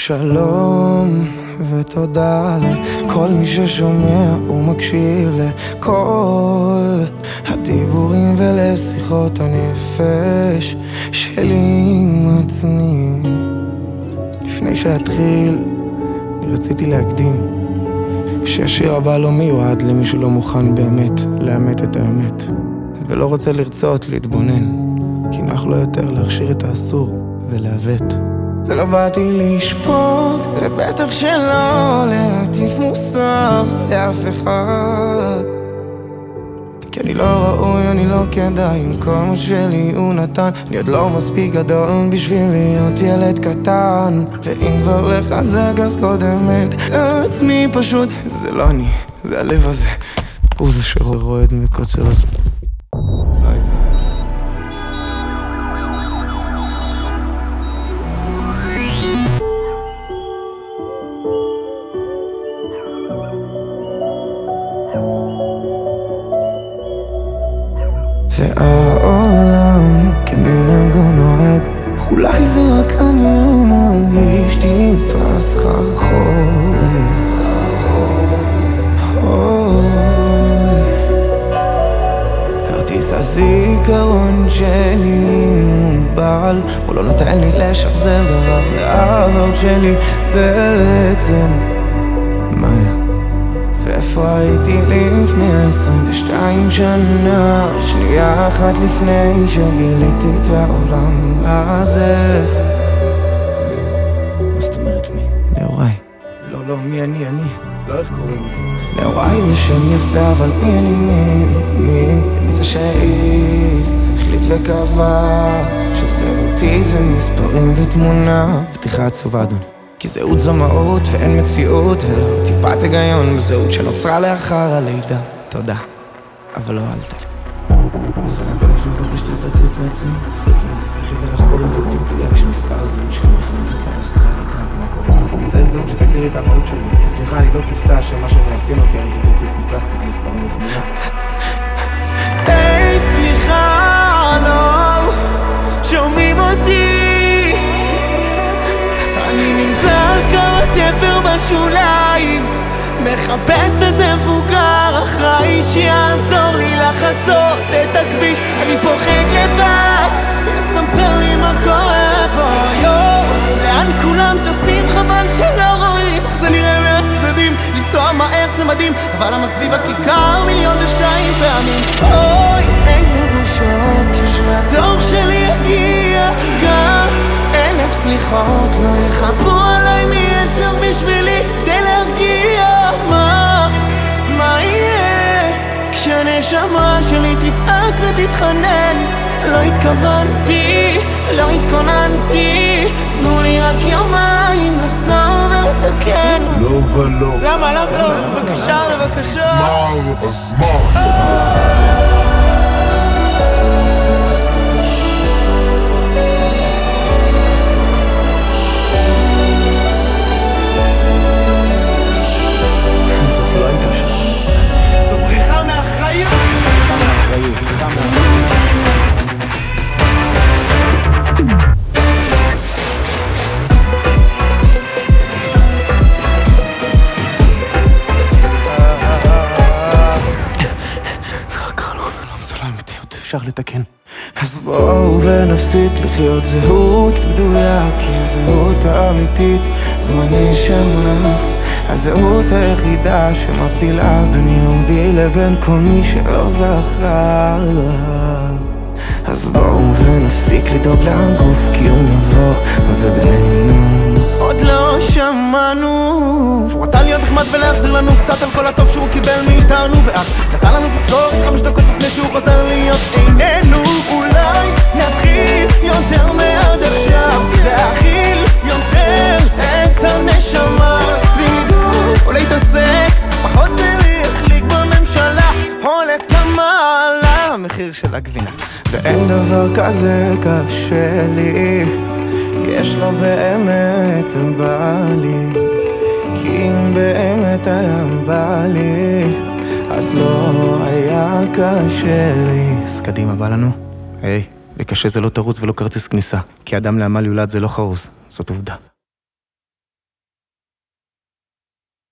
שלום ותודה לכל מי ששומע ומקשיב לכל הדיבורים ולשיחות הנפש שלי עם עצמי. לפני שאתחיל, אני רציתי להקדים שהשיר הבא לא מיועד למי שלא מוכן באמת לאמת את האמת ולא רוצה לרצות להתבונן כי נח לו יותר להכשיר את האסור ולעוות ולא באתי לשפוט, ובטח שלא להטיף מוסר לאף אחד. כי אני לא ראוי, אני לא כדאי עם כל מה שלי הוא נתן. אני עוד לא מספיק גדול בשביל להיות ילד קטן. ואם כבר לחזק אז קודם. את עצמי פשוט זה לא אני, זה הלב הזה. הוא זה שרועד מקוצר הזמן והעולם כמנהגו נוהג. אולי זה רק אני מרגיש טיפה סחרחורת. כרטיס הזיכרון שלי מוגבל הוא לא נותן לי לשחזר דבר מהעבר שלי בעצם לפני עשרים ושתיים שנה שנייה אחת לפני שגיליתי את העולם הזה מה זאת אומרת מי? נאוריי לא, לא, מי אני? אני? לא איך קוראים לי נאוריי זה שם יפה אבל מי אני? מי? מי? מי זה שהעיז? החליט וקבע שזהותי זה מספרים ותמונה פתיחה עצובה אדוני כי זהות זו מהות ואין מציאות ולא טיפת היגיון בזהות שנוצרה לאחר הלידה. תודה, אבל לא אהלת לי. אז רק אני מבקש את הציאות מעצמי חוץ מזה, יודע לחקור עם זהותי מדויק שמספר הזהות שלי בכלל אחר הלידה. מה קורה? זהות שתגדיר את המהות שלי. כי סליחה אני לא כבשה שמה שמאפיין אותי היום זה כרטיס עם פלסטיק מספרים ותמונה נמצא כמה תפר בשוליים. מחפש איזה מבוגר אחראי שיעזור לי לחצות את הכביש. אני פוחד לבד יספר לי מה קורה פה. יואו לאן כולם טסים? חבל שלא רואים. איך זה נראה מהצדדים לנסוע מהר זה מדהים אבל למה סביב הכיכר מיליון ושתיים פעמים? אוי איזה בושות. כשהתור שלי יגיע גם אלף סליחות לא יכפו עליי מי יש שם בשבילי כדי להרגיע. מה, מה יהיה? כשהנשמה שלי תצעק ותתחנן לא התכוונתי, לא התכוננתי. תנו לי רק יומיים לחזור ולתקן. לא ולא. למה? לא? בבקשה, בבקשה. מר הזמן. זאת אפשר לתקן. אז בואו ונפסיק לחיות. זהות בדויה כי הזהות האמיתית זו הנשמה. הזהות היחידה שמבדילה בין יהודי לבין כל מי שלא זכר אז בואו ונפסיק לדאוג לגוף כי יום יבוא ובינינו נחמד ולהחזיר לנו קצת על כל הטוב שהוא קיבל מאיתנו. ואז נתן לנו תזכורת חמש דקות לפני שהוא חוזר להיות איננו. אולי נתחיל יותר מעד עכשיו להכיל יותר את הנשמה. ידעו או להתעסק אז פחות בלי החליק בממשלה או לכמה עלה המחיר של הגבינה. ואין דבר כזה קשה לי יש לו באמת בא לי היה בא לי אז לא היה קשה לי אז קדימה בא לנו? היי, וקשה זה לא תירוץ ולא כרטיס כניסה כי אדם לעמל יולד זה לא חרוז, זאת עובדה